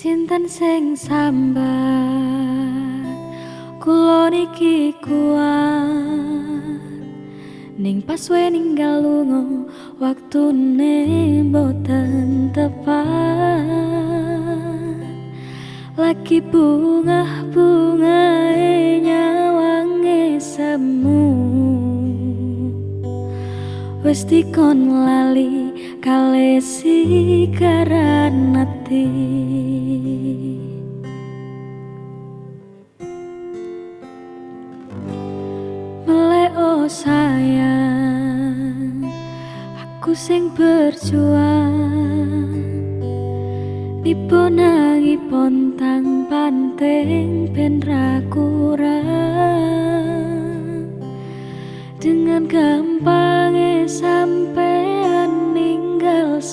Sinten sing sambat? Kulo niki kuat. Ning pas ninggal lunga Waktu ne boten tepat. Lagi bunga bunga nyawange semu Gusti kon lali kalesi karan ati Meleo sayang aku sing berjuang. Dipon pontang panteng ben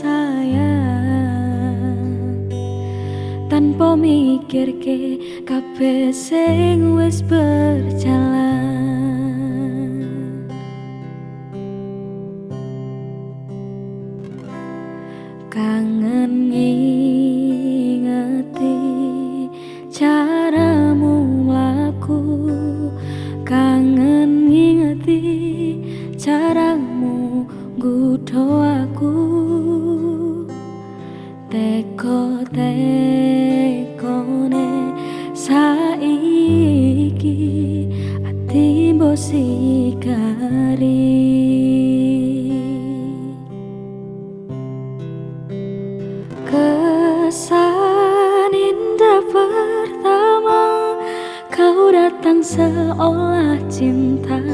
sayang. Tanpa mikir ke kabeh sing wis berjalan Teko tekone saiki ati bosikari Kesan indah pertama Kau datang seolah cinta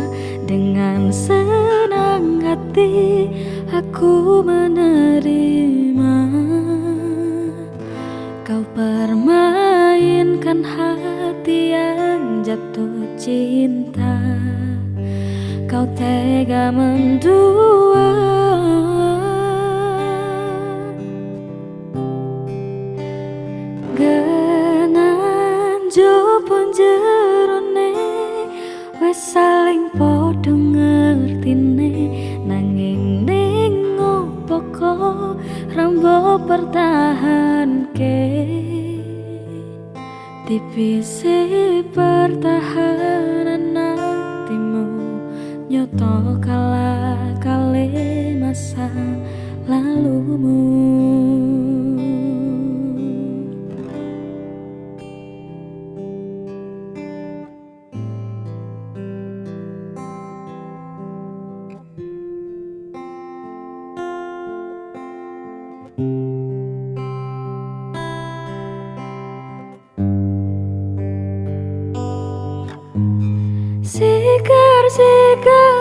Kau permainkan hati yang jatuh cinta. Kau tega mendua. Genan jopon jerone Wes saling podo Rambo pertahan ke Tipisi pertahanan nantimu Nyoto kalah kali masa lalumu darse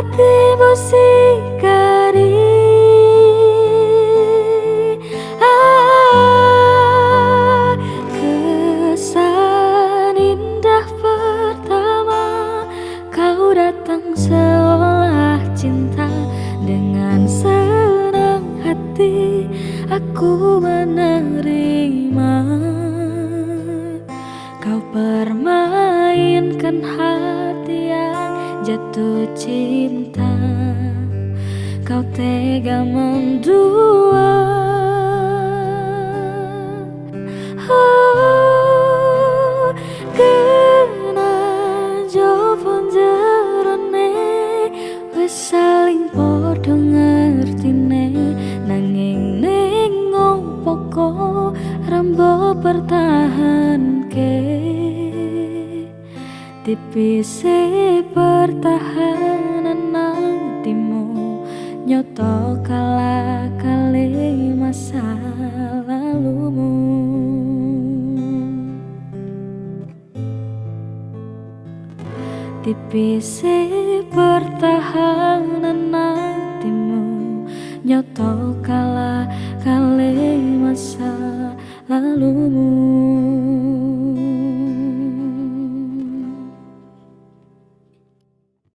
ati bosikari ah, kesan indah pertama Kau datang seolah cinta. Dengan senang hati aku menerima. Kau permainkan hati yang jatuh cinta. Kau tega mendua Pise pertahanan nantimu Nyoto kala kali masa lalumu. Tipis pertahanan nantimu Nyoto kala kali masa lalumu.